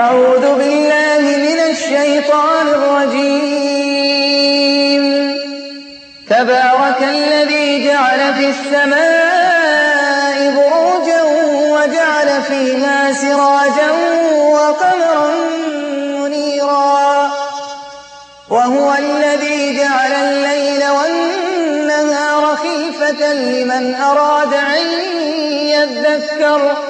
أعوذ بالله من الشيطان الرجيم. تبارك الذي جعل في السماء بروجا وجعل فيها سراجا وقمرا منيرا. وهو الذي جعل الليل والنهار خلفة لمن أراد أن يذكر.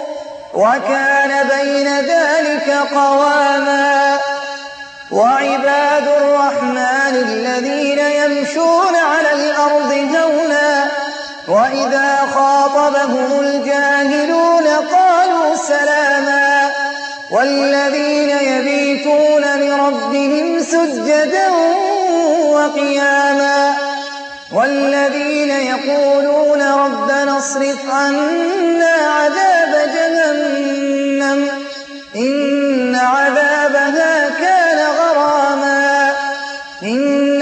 وكان بين ذلك قواما. وعباد الرحمن الذين يمشون على الأرض هونا وإذا خاطبهم الجاهلون قالوا سلاما. والذين يبيتون لربهم سجدا وقياما. والذين يقولون ربنا اصرف عنا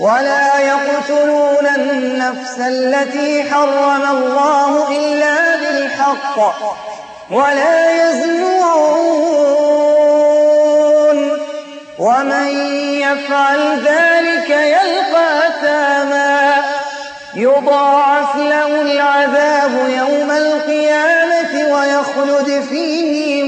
ولا يقتلون النفس التي حرم الله إلا بالحق ولا يزنون. ومن يفعل ذلك يلقى أثاما. يضاعف له العذاب يوم القيامة ويخلد فيه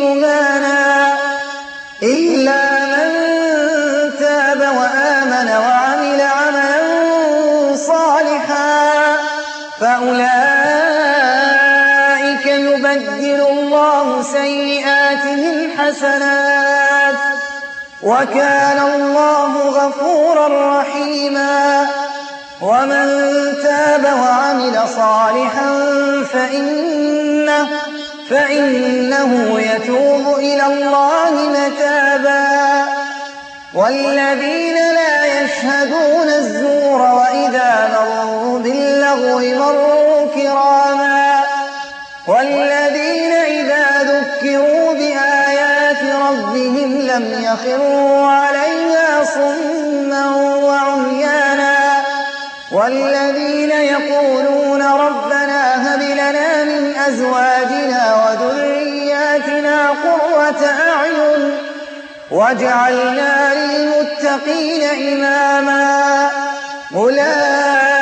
فأولئك يبدل الله سيئاتهم حسنات وكان الله غفورا رحيما ومن تاب وعمل صالحا فإنه, فإنه يتوب إلى الله متابا والذين لا يشهدون الزور وإذا مروا باللغو مروا كراما والذين إذا ذكروا بآيات ربهم لم يخروا عليها صما وعميانا والذين يقولون ربنا هب لنا من أزواجنا وذرياتنا قرة أعين واجعلنا للمتقين إماما أولئك